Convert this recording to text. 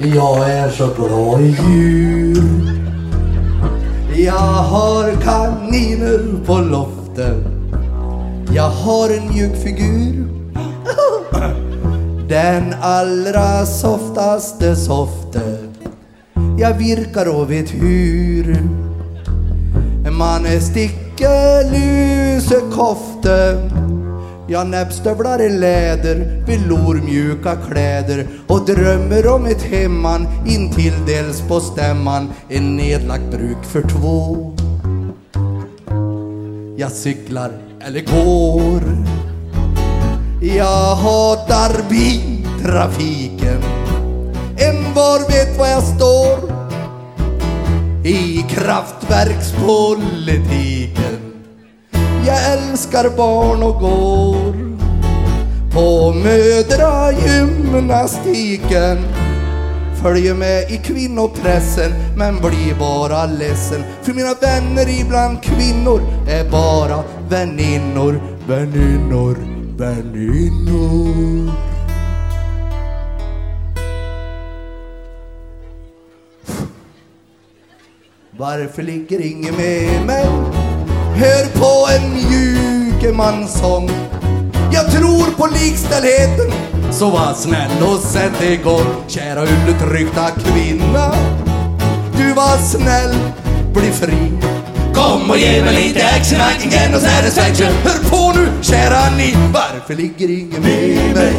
Jag är så bra i djur. Jag har kaniner på loftet. Jag har en mjuk figur. Den allra softaste softe. Jag virkar och vet hur. Man sticker stickelusekofte. Jag näbbstövlar i läder, velourmjuka kläder och drömmer om ett hemman intill dels på stämman, en nedlagt bruk för två. Jag cyklar eller går. Jag hatar biltrafiken. En var vet var jag står. I kraftverkspolitiken. Jag älskar barn och går. På mödragymnastiken. Följer med i kvinnopressen men blir bara ledsen För mina vänner ibland kvinnor är bara väninnor, väninnor, väninnor Varför ligger ingen med mig? Hör på en mjuke mansång jag tror på likställdheten. Så var snäll och sätt igång Kära undertryckta kvinna. Du var snäll, bli fri. Kom och ge mig lite action, I can get no satisfaction. Hör på nu, kära ni. Varför ligger ingen med mig?